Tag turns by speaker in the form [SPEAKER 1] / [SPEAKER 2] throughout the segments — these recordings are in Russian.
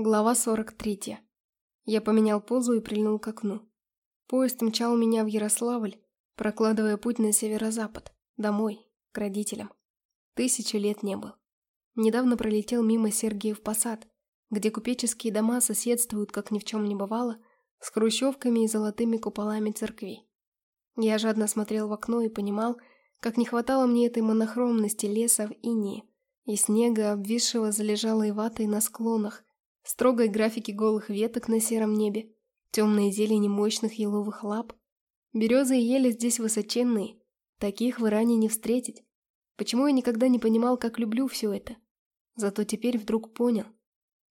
[SPEAKER 1] Глава 43. Я поменял позу и прильнул к окну. Поезд мчал меня в Ярославль, прокладывая путь на северо-запад, домой, к родителям. Тысячи лет не был. Недавно пролетел мимо Сергиев Посад, где купеческие дома соседствуют, как ни в чем не бывало, с хрущевками и золотыми куполами церквей. Я жадно смотрел в окно и понимал, как не хватало мне этой монохромности леса в инии и снега, обвисшего залежалой ватой на склонах, строгой графики голых веток на сером небе, темной зелени мощных еловых лап. Березы и ели здесь высоченные, таких вы ранее не встретить. Почему я никогда не понимал, как люблю все это? Зато теперь вдруг понял.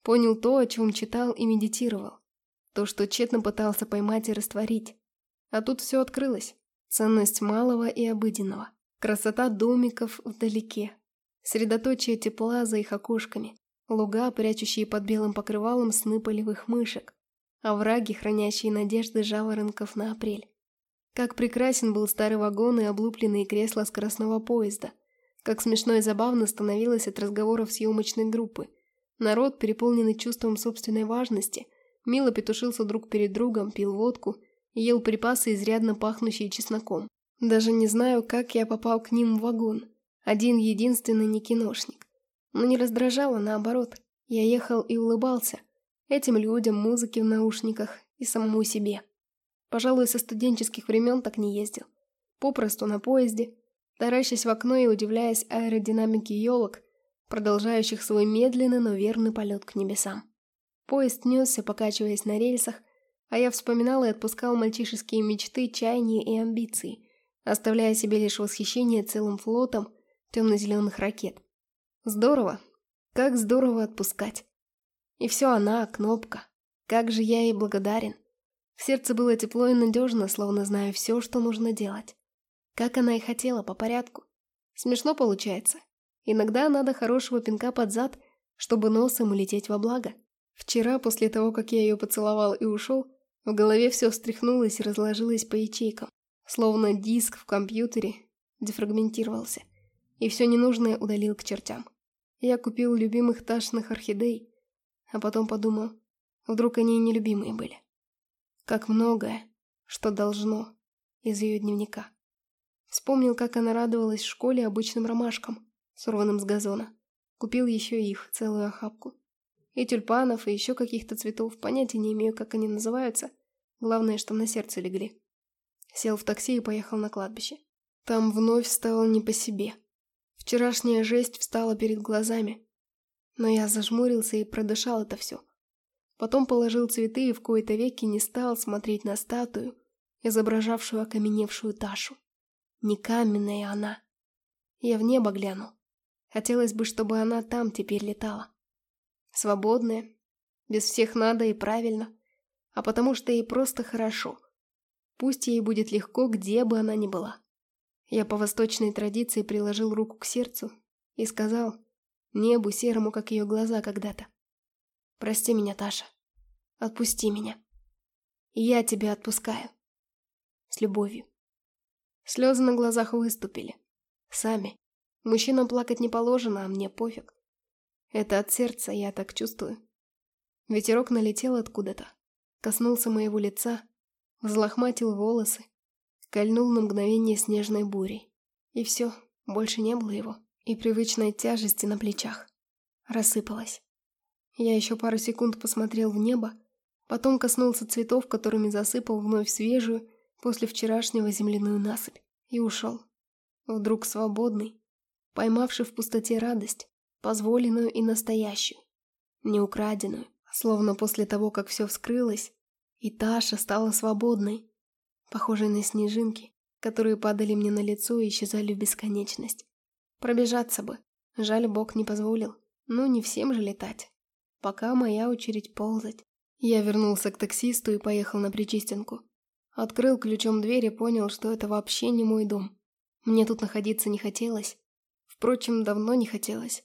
[SPEAKER 1] Понял то, о чем читал и медитировал. То, что тщетно пытался поймать и растворить. А тут все открылось. Ценность малого и обыденного. Красота домиков вдалеке. Средоточие тепла за их окошками. Луга, прячущие под белым покрывалом сны полевых мышек, овраги, хранящие надежды жаворонков на апрель. Как прекрасен был старый вагон и облупленные кресла скоростного поезда. Как смешно и забавно становилось от разговоров съемочной группы. Народ, переполненный чувством собственной важности, мило петушился друг перед другом, пил водку ел припасы, изрядно пахнущие чесноком. Даже не знаю, как я попал к ним в вагон. Один единственный не киношник. Но не раздражало, наоборот. Я ехал и улыбался. Этим людям, музыке в наушниках и самому себе. Пожалуй, со студенческих времен так не ездил. Попросту на поезде, таращась в окно и удивляясь аэродинамике елок, продолжающих свой медленный, но верный полет к небесам. Поезд несся, покачиваясь на рельсах, а я вспоминал и отпускал мальчишеские мечты, чаяния и амбиции, оставляя себе лишь восхищение целым флотом темно-зеленых ракет. Здорово. Как здорово отпускать. И все она, кнопка. Как же я ей благодарен. В сердце было тепло и надежно, словно знаю все, что нужно делать. Как она и хотела, по порядку. Смешно получается. Иногда надо хорошего пинка под зад, чтобы носом улететь во благо. Вчера, после того, как я ее поцеловал и ушел, в голове все встряхнулось и разложилось по ячейкам. Словно диск в компьютере дефрагментировался. И все ненужное удалил к чертям. Я купил любимых ташных орхидей, а потом подумал, вдруг они и нелюбимые были. Как многое, что должно, из ее дневника. Вспомнил, как она радовалась в школе обычным ромашкам, сорванным с газона. Купил еще их, целую охапку. И тюльпанов, и еще каких-то цветов, понятия не имею, как они называются. Главное, что на сердце легли. Сел в такси и поехал на кладбище. Там вновь стало не по себе. Вчерашняя жесть встала перед глазами. Но я зажмурился и продышал это все. Потом положил цветы и в кои-то веки не стал смотреть на статую, изображавшую окаменевшую Ташу. Не каменная она. Я в небо глянул. Хотелось бы, чтобы она там теперь летала. Свободная, без всех надо и правильно, а потому что ей просто хорошо. Пусть ей будет легко, где бы она ни была. Я по восточной традиции приложил руку к сердцу и сказал небу серому, как ее глаза когда-то. «Прости меня, Таша. Отпусти меня. Я тебя отпускаю. С любовью». Слезы на глазах выступили. Сами. Мужчинам плакать не положено, а мне пофиг. Это от сердца, я так чувствую. Ветерок налетел откуда-то, коснулся моего лица, взлохматил волосы, кольнул на мгновение снежной бурей. И все, больше не было его. И привычной тяжести на плечах. Рассыпалась. Я еще пару секунд посмотрел в небо, потом коснулся цветов, которыми засыпал вновь свежую, после вчерашнего земляную насыпь, и ушел. Вдруг свободный, поймавший в пустоте радость, позволенную и настоящую, не украденную, словно после того, как все вскрылось, и Таша стала свободной, похожие на снежинки, которые падали мне на лицо и исчезали в бесконечность. Пробежаться бы. Жаль, Бог не позволил. Ну, не всем же летать. Пока моя очередь ползать. Я вернулся к таксисту и поехал на Причистенку. Открыл ключом дверь и понял, что это вообще не мой дом. Мне тут находиться не хотелось. Впрочем, давно не хотелось.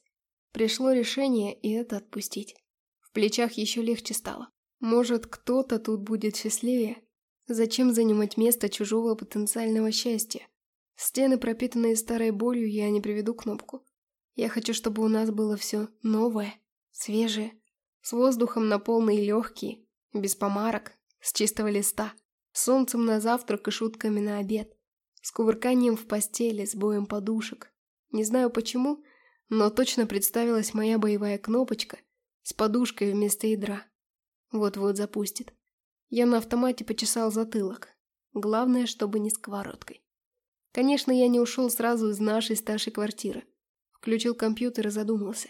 [SPEAKER 1] Пришло решение и это отпустить. В плечах еще легче стало. Может, кто-то тут будет счастливее, Зачем занимать место чужого потенциального счастья? Стены, пропитанные старой болью, я не приведу кнопку. Я хочу, чтобы у нас было все новое, свежее, С воздухом на полные легкие, без помарок, с чистого листа, с солнцем на завтрак и шутками на обед, с кувырканием в постели, с боем подушек. Не знаю почему, но точно представилась моя боевая кнопочка с подушкой вместо ядра. Вот-вот запустит. Я на автомате почесал затылок. Главное, чтобы не сковородкой. Конечно, я не ушел сразу из нашей старшей квартиры. Включил компьютер и задумался.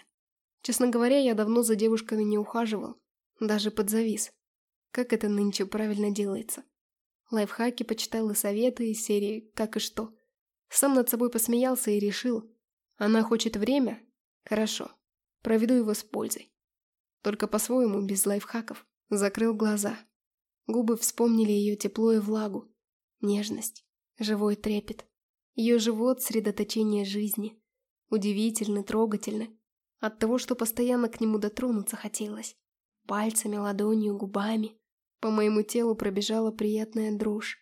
[SPEAKER 1] Честно говоря, я давно за девушками не ухаживал. Даже подзавис. Как это нынче правильно делается? Лайфхаки почитал и советы из серии «Как и что». Сам над собой посмеялся и решил. Она хочет время? Хорошо. Проведу его с пользой. Только по-своему, без лайфхаков. Закрыл глаза. Губы вспомнили ее тепло и влагу. Нежность. Живой трепет. Ее живот – средоточение жизни. Удивительно, трогательно. От того, что постоянно к нему дотронуться хотелось. Пальцами, ладонью, губами. По моему телу пробежала приятная дрожь.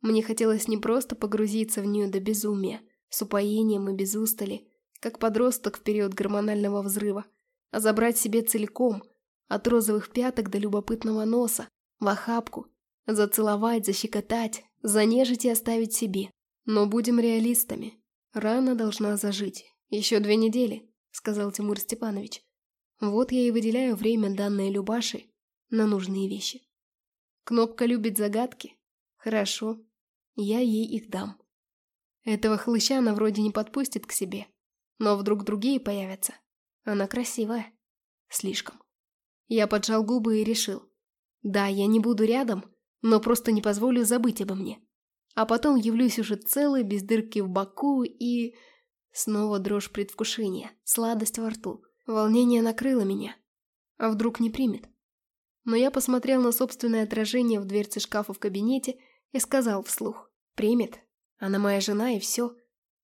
[SPEAKER 1] Мне хотелось не просто погрузиться в нее до безумия, с упоением и без устали, как подросток в период гормонального взрыва, а забрать себе целиком, от розовых пяток до любопытного носа, в охапку, зацеловать, защекотать, занежить и оставить себе. Но будем реалистами. Рана должна зажить. Еще две недели, сказал Тимур Степанович. Вот я и выделяю время, данное Любаше, на нужные вещи. Кнопка любит загадки? Хорошо, я ей их дам. Этого хлыща она вроде не подпустит к себе, но вдруг другие появятся. Она красивая. Слишком. Я поджал губы и решил. Да, я не буду рядом, но просто не позволю забыть обо мне. А потом явлюсь уже целый, без дырки в боку и... Снова дрожь предвкушения, сладость во рту. Волнение накрыло меня. А вдруг не примет? Но я посмотрел на собственное отражение в дверце шкафа в кабинете и сказал вслух. «Примет. Она моя жена, и все.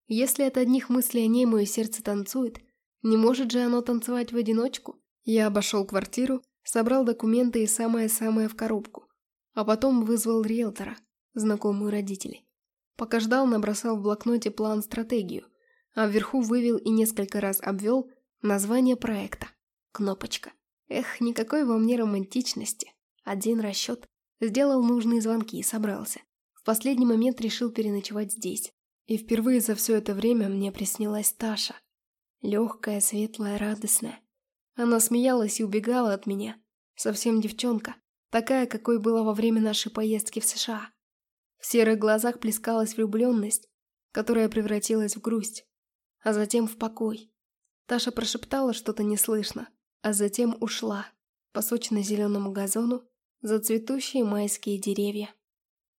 [SPEAKER 1] Если от одних мыслей о ней мое сердце танцует, не может же оно танцевать в одиночку?» Я обошел квартиру, собрал документы и самое-самое в коробку. А потом вызвал риэлтора, знакомую родителей. Пока ждал, набросал в блокноте план-стратегию, а вверху вывел и несколько раз обвел название проекта. Кнопочка. Эх, никакой во мне романтичности. Один расчет. Сделал нужные звонки и собрался. В последний момент решил переночевать здесь. И впервые за все это время мне приснилась Таша. Легкая, светлая, радостная. Она смеялась и убегала от меня. Совсем девчонка. Такая, какой была во время нашей поездки в США. В серых глазах плескалась влюбленность, которая превратилась в грусть, а затем в покой. Таша прошептала что-то неслышно, а затем ушла по сочно-зеленому газону за цветущие майские деревья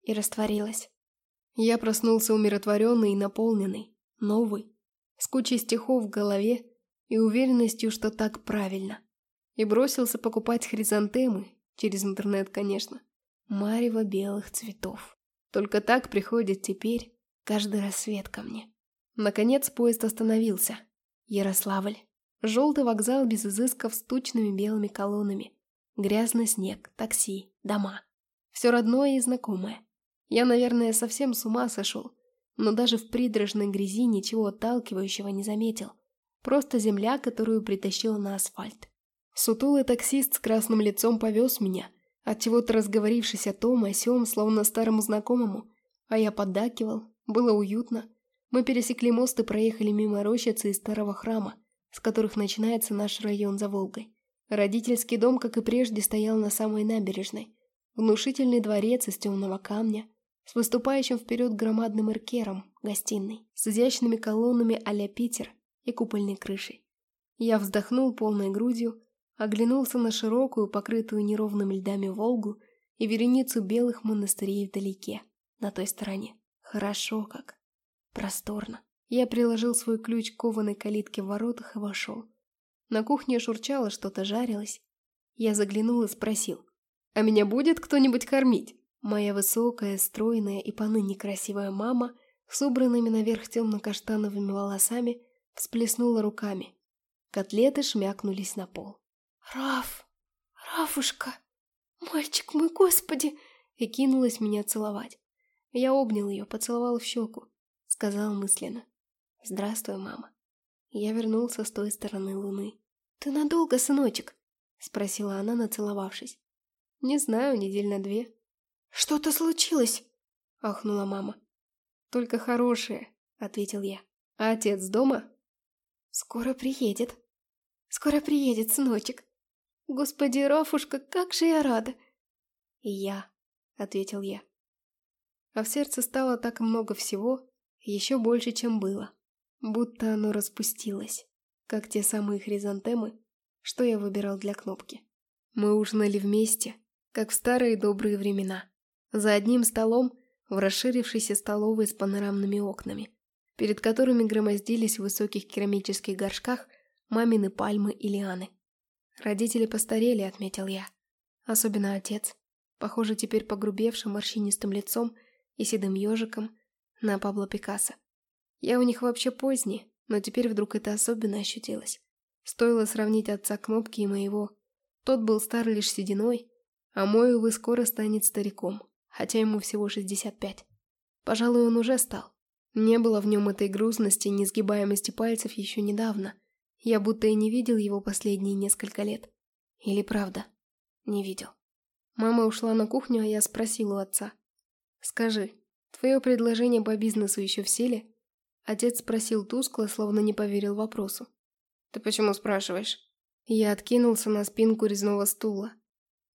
[SPEAKER 1] и растворилась. Я проснулся умиротворенный и наполненный, новый, с кучей стихов в голове и уверенностью, что так правильно. И бросился покупать хризантемы, через интернет, конечно, марево белых цветов. Только так приходит теперь каждый рассвет ко мне. Наконец поезд остановился. Ярославль. Желтый вокзал без изысков с тучными белыми колоннами. Грязный снег, такси, дома. Все родное и знакомое. Я, наверное, совсем с ума сошел, но даже в придорожной грязи ничего отталкивающего не заметил. Просто земля, которую притащил на асфальт. Сутулый таксист с красным лицом повез меня, от чего-то разговорившись о том о сём, словно старому знакомому, а я поддакивал, было уютно. Мы пересекли мост и проехали мимо рощицы и старого храма, с которых начинается наш район за Волгой. Родительский дом, как и прежде, стоял на самой набережной. Внушительный дворец из темного камня, с выступающим вперед громадным эркером, гостиной, с изящными колоннами а-ля Питер и купольной крышей. Я вздохнул полной грудью, оглянулся на широкую, покрытую неровными льдами Волгу и вереницу белых монастырей вдалеке, на той стороне. Хорошо как. Просторно. Я приложил свой ключ к кованой калитке в воротах и вошел. На кухне шурчало, что-то жарилось. Я заглянул и спросил. «А меня будет кто-нибудь кормить?» Моя высокая, стройная и поныне красивая мама с убранными наверх темно-каштановыми волосами всплеснула руками. Котлеты шмякнулись на пол. «Раф! Рафушка! Мальчик мой, господи!» И кинулась меня целовать. Я обнял ее, поцеловал в щеку. Сказал мысленно. «Здравствуй, мама». Я вернулся с той стороны луны. «Ты надолго, сыночек?» Спросила она, нацеловавшись. Не знаю, недель на две.
[SPEAKER 2] Что-то случилось?
[SPEAKER 1] Ахнула мама. Только хорошее, ответил я. А отец дома?
[SPEAKER 2] Скоро приедет. Скоро приедет, сыночек. Господи, Рафушка, как же я рада.
[SPEAKER 1] Я, ответил я. А в сердце стало так много всего, еще больше, чем было. Будто оно распустилось, как те самые хризантемы, что я выбирал для кнопки. Мы ужинали вместе, как в старые добрые времена. За одним столом в расширившейся столовой с панорамными окнами, перед которыми громоздились в высоких керамических горшках мамины пальмы и лианы. Родители постарели, отметил я. Особенно отец, похоже теперь погрубевшим морщинистым лицом и седым ежиком на Пабло Пикассо. Я у них вообще поздний, но теперь вдруг это особенно ощутилось. Стоило сравнить отца Кнопки и моего. Тот был стар лишь сединой, а мой, увы, скоро станет стариком, хотя ему всего 65. Пожалуй, он уже стал. Не было в нем этой грузности несгибаемости пальцев еще недавно. Я будто и не видел его последние несколько лет. Или правда, не видел. Мама ушла на кухню, а я спросил у отца. «Скажи, твое предложение по бизнесу еще в силе?» Отец спросил тускло, словно не поверил вопросу. «Ты почему спрашиваешь?» Я откинулся на спинку резного стула.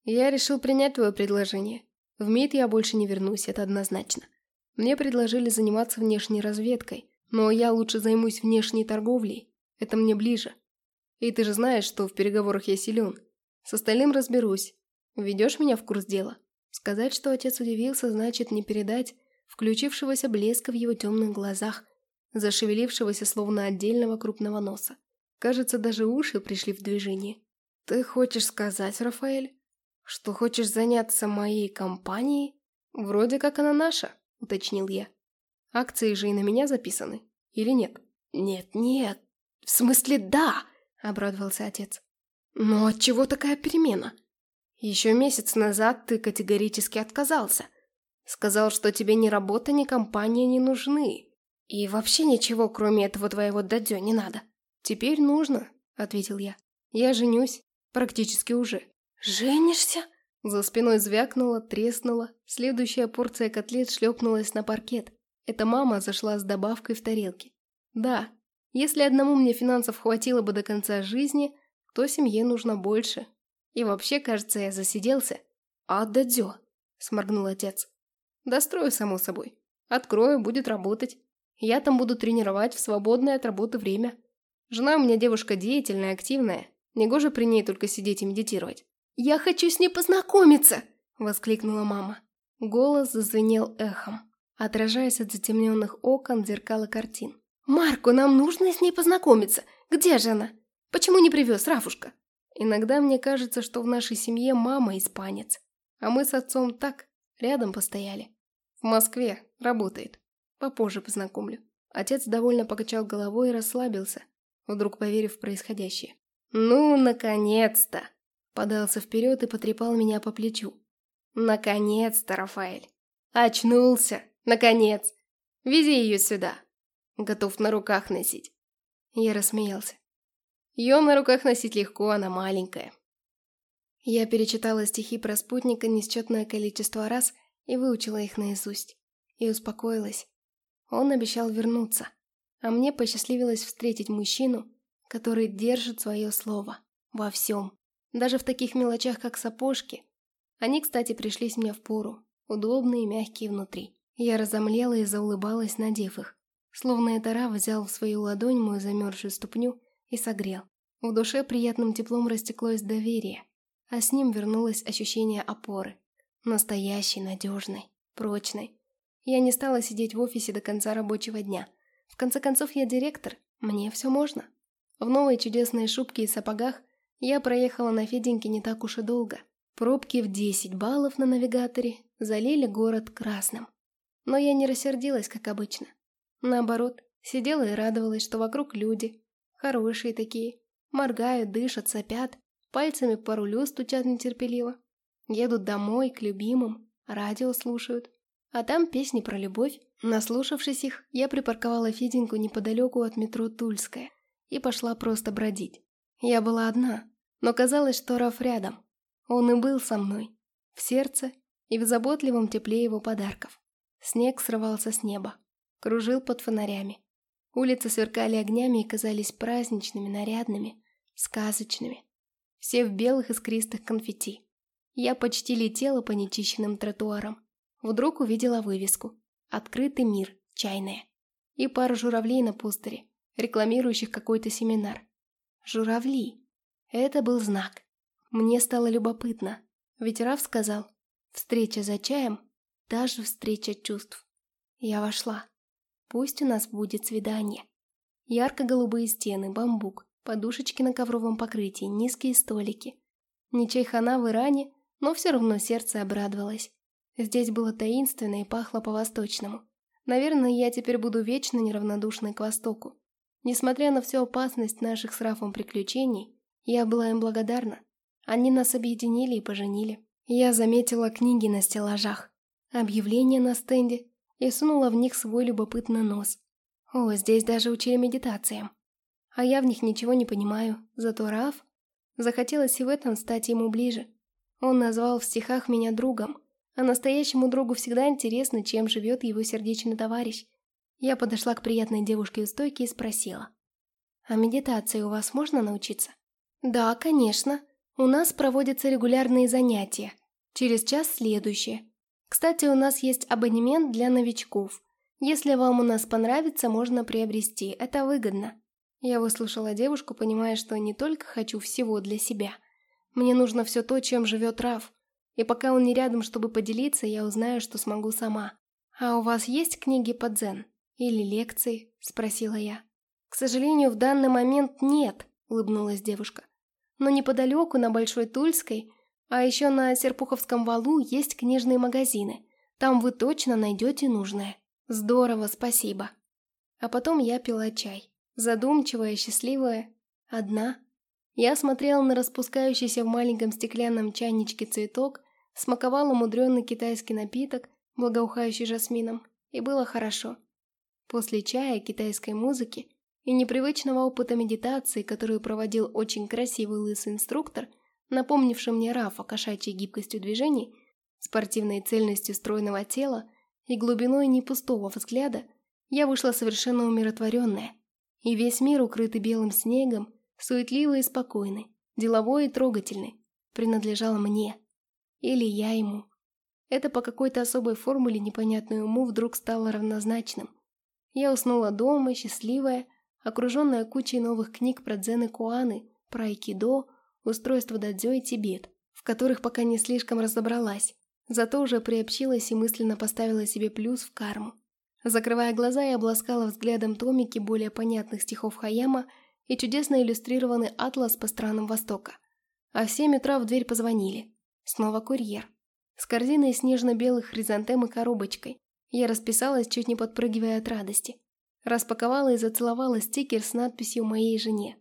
[SPEAKER 1] «Я решил принять твое предложение. В МИД я больше не вернусь, это однозначно. Мне предложили заниматься внешней разведкой, но я лучше займусь внешней торговлей. Это мне ближе. И ты же знаешь, что в переговорах я силен. С остальным разберусь. Ведешь меня в курс дела?» Сказать, что отец удивился, значит не передать включившегося блеска в его темных глазах, зашевелившегося словно отдельного крупного носа. Кажется, даже уши пришли в движение. «Ты хочешь сказать, Рафаэль, что хочешь заняться моей компанией? Вроде как она наша», — уточнил я. «Акции же и на меня записаны, или нет?»
[SPEAKER 2] «Нет, нет, в смысле да», — обрадовался отец. «Но от чего такая перемена? Еще месяц назад ты категорически отказался. Сказал, что тебе ни работа, ни компания не нужны. И вообще ничего, кроме этого твоего дадё, не надо.
[SPEAKER 1] Теперь нужно, ответил я. Я женюсь. Практически уже.
[SPEAKER 2] Женишься?
[SPEAKER 1] За спиной звякнуло, треснуло. Следующая порция котлет шлепнулась на паркет. Эта мама зашла с добавкой в тарелке. Да, если одному мне финансов хватило бы до конца жизни, то семье нужно больше. И вообще, кажется, я засиделся.
[SPEAKER 2] А дадё?
[SPEAKER 1] Сморгнул отец. Дострою, само собой. Открою, будет работать. Я там буду тренировать в свободное от работы время. Жена у меня девушка деятельная, активная. Негоже при ней только сидеть и медитировать.
[SPEAKER 2] «Я хочу с ней познакомиться!» – воскликнула мама.
[SPEAKER 1] Голос зазвенел эхом, отражаясь от затемненных окон зеркала картин.
[SPEAKER 2] «Марку, нам нужно с ней познакомиться. Где же она? Почему не привез Рафушка?»
[SPEAKER 1] Иногда мне кажется, что в нашей семье мама испанец, а мы с отцом так, рядом постояли. В Москве работает. Попозже познакомлю. Отец довольно покачал головой и расслабился, вдруг поверив в происходящее. «Ну, наконец-то!» Подался вперед и потрепал меня по плечу. «Наконец-то, Рафаэль! Очнулся! Наконец! Вези ее сюда! Готов на руках носить!» Я рассмеялся. Ее на руках носить легко, она маленькая. Я перечитала стихи про спутника несчетное количество раз и выучила их наизусть. И успокоилась. Он обещал вернуться. А мне посчастливилось встретить мужчину, который держит свое слово. Во всем. Даже в таких мелочах, как сапожки. Они, кстати, пришлись мне в пору. Удобные и мягкие внутри. Я разомлела и заулыбалась, надев их. Словно Этара взял в свою ладонь мою замерзшую ступню и согрел. В душе приятным теплом растеклось доверие, а с ним вернулось ощущение опоры. Настоящей, надежной, прочной. Я не стала сидеть в офисе до конца рабочего дня. В конце концов, я директор, мне все можно. В новой чудесной шубке и сапогах я проехала на Феденьке не так уж и долго. Пробки в 10 баллов на навигаторе залили город красным. Но я не рассердилась, как обычно. Наоборот, сидела и радовалась, что вокруг люди, Хорошие такие. Моргают, дышат, сопят. Пальцами по рулю стучат нетерпеливо. Едут домой, к любимым. Радио слушают. А там песни про любовь. Наслушавшись их, я припарковала Феденьку неподалеку от метро Тульская и пошла просто бродить. Я была одна, Но казалось, что Раф рядом. Он и был со мной. В сердце и в заботливом тепле его подарков. Снег срывался с неба. Кружил под фонарями. Улицы сверкали огнями и казались праздничными, нарядными, сказочными. Все в белых искристых конфетти. Я почти летела по нечищенным тротуарам. Вдруг увидела вывеску «Открытый мир, чайная» и пару журавлей на пустере, рекламирующих какой-то семинар. Журавли. Это был знак. Мне стало любопытно, ведь Раф сказал «Встреча за чаем, даже встреча чувств». Я вошла. Пусть у нас будет свидание. Ярко-голубые стены, бамбук, подушечки на ковровом покрытии, низкие столики. Не чайхана в Иране, но все равно сердце обрадовалось. Здесь было таинственно и пахло по-восточному. Наверное, я теперь буду вечно неравнодушной к Востоку. Несмотря на всю опасность наших с Рафом приключений, я была им благодарна. Они нас объединили и поженили. Я заметила книги на стеллажах, объявления на стенде и сунула в них свой любопытный нос. О, здесь даже учили медитациям. А я в них ничего не понимаю, зато Раф... Захотелось и в этом стать ему ближе. Он назвал в стихах меня другом, а настоящему другу всегда интересно, чем живет его сердечный товарищ. Я подошла к приятной девушке у стойки и спросила. «А медитации у вас можно научиться?» «Да, конечно. У нас проводятся регулярные занятия. Через час следующее. Кстати, у нас есть абонемент для новичков. Если вам у нас понравится, можно приобрести. Это выгодно». Я выслушала девушку, понимая, что не только хочу всего для себя. Мне нужно все то, чем живет Раф. И пока он не рядом, чтобы поделиться, я узнаю, что смогу сама. «А у вас есть книги по дзен? Или лекции?» – спросила я. «К сожалению, в данный момент нет», – улыбнулась девушка. «Но неподалеку, на Большой Тульской, а еще на Серпуховском валу есть книжные магазины. Там вы точно найдете нужное». «Здорово, спасибо». А потом я пила чай. Задумчивая, счастливая. Одна. Я смотрела на распускающийся в маленьком стеклянном чайничке цветок, смаковала мудренный китайский напиток, благоухающий жасмином, и было хорошо. После чая, китайской музыки и непривычного опыта медитации, которую проводил очень красивый лысый инструктор, напомнивший мне Рафа кошачьей гибкостью движений, спортивной цельностью стройного тела и глубиной непустого взгляда, я вышла совершенно умиротворенная, и весь мир, укрытый белым снегом, суетливый и спокойный, деловой и трогательный, принадлежал мне. Или я ему. Это по какой-то особой формуле, непонятной уму, вдруг стало равнозначным. Я уснула дома, счастливая, окруженная кучей новых книг про дзен и куаны, про айкидо, устройство дадзё и Тибет, в которых пока не слишком разобралась, зато уже приобщилась и мысленно поставила себе плюс в карму. Закрывая глаза, я обласкала взглядом томики более понятных стихов Хаяма и чудесно иллюстрированный атлас по странам Востока. А в семь утра в дверь позвонили. Снова курьер. С корзиной снежно-белых хризантем и коробочкой. Я расписалась, чуть не подпрыгивая от радости. Распаковала и зацеловала стикер с надписью «Моей жене».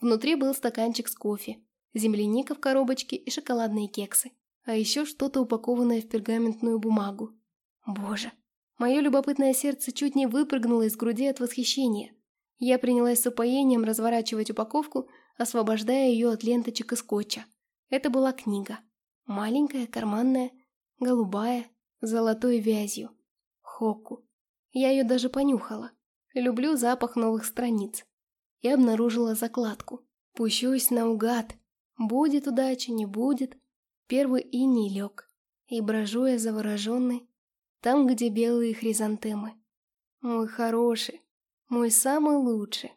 [SPEAKER 1] Внутри был стаканчик с кофе, земляника в коробочке и шоколадные кексы. А еще что-то упакованное в пергаментную бумагу. Боже, мое любопытное сердце чуть не выпрыгнуло из груди от восхищения. Я принялась с упоением разворачивать упаковку, освобождая ее от ленточек и скотча. Это была книга. Маленькая, карманная, голубая, золотой вязью. Хоку. Я ее даже понюхала. Люблю запах новых страниц. И обнаружила закладку. Пущусь наугад. Будет удача, не будет. Первый иней лег. И брожу я завороженный. Там, где белые хризантемы. Мой хороший, мой самый лучший,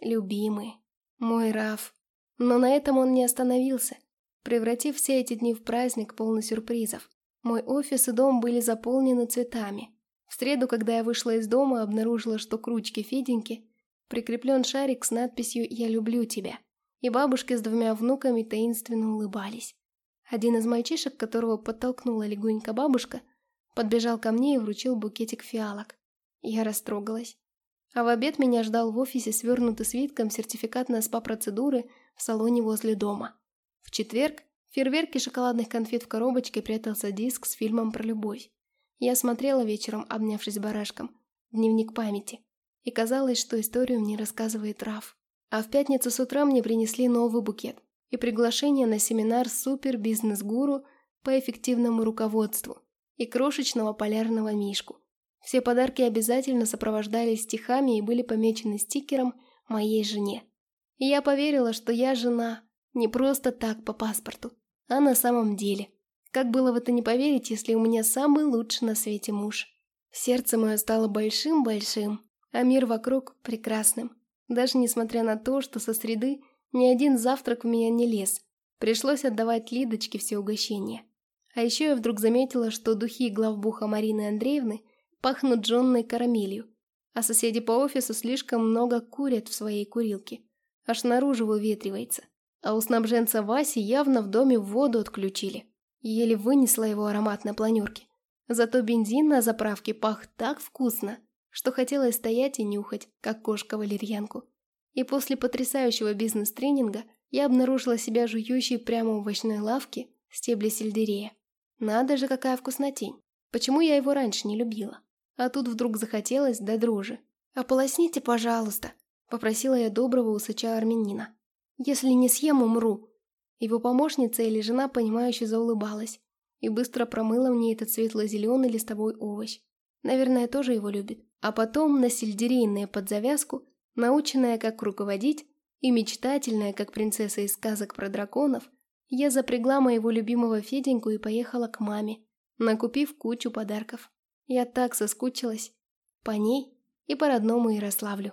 [SPEAKER 1] любимый, мой Раф. Но на этом он не остановился, превратив все эти дни в праздник полный сюрпризов. Мой офис и дом были заполнены цветами. В среду, когда я вышла из дома, обнаружила, что к ручке Феденьки прикреплен шарик с надписью «Я люблю тебя», и бабушки с двумя внуками таинственно улыбались. Один из мальчишек, которого подтолкнула легонько бабушка, подбежал ко мне и вручил букетик фиалок. Я растрогалась. А в обед меня ждал в офисе свернутый свитком сертификат на СПА-процедуры в салоне возле дома. В четверг в фейерверке шоколадных конфет в коробочке прятался диск с фильмом про любовь. Я смотрела вечером, обнявшись барашком, дневник памяти, и казалось, что историю мне рассказывает Раф. А в пятницу с утра мне принесли новый букет, и приглашение на семинар супер-бизнес-гуру по эффективному руководству и крошечного полярного мишку. Все подарки обязательно сопровождались стихами и были помечены стикером «Моей жене». И я поверила, что я жена, не просто так по паспорту, а на самом деле. Как было в это не поверить, если у меня самый лучший на свете муж? Сердце мое стало большим-большим, а мир вокруг прекрасным. Даже несмотря на то, что со среды ни один завтрак в меня не лез. Пришлось отдавать Лидочке все угощения. А еще я вдруг заметила, что духи главбуха Марины Андреевны пахнут джонной карамелью, а соседи по офису слишком много курят в своей курилке. Аж наружу выветривается. А у снабженца Васи явно в доме воду отключили. Еле вынесла его аромат на планерке. Зато бензин на заправке пах так вкусно, что хотелось стоять и нюхать, как кошка валерьянку. И после потрясающего бизнес-тренинга я обнаружила себя жующей прямо в овощной лавке стебли сельдерея. Надо же, какая вкуснотень. Почему я его раньше не любила? А тут вдруг захотелось до дрожи. «Ополосните, пожалуйста», — попросила я доброго усача армянина. Если не съем, умру. Его помощница или жена, понимающе заулыбалась и быстро промыла мне этот светло-зеленый листовой овощ. Наверное, тоже его любит. А потом на сельдерейное под завязку, наученная как руководить и мечтательная, как принцесса из сказок про драконов, я запрягла моего любимого Феденьку и поехала к маме, накупив кучу подарков. Я так соскучилась по ней и по родному Ярославлю.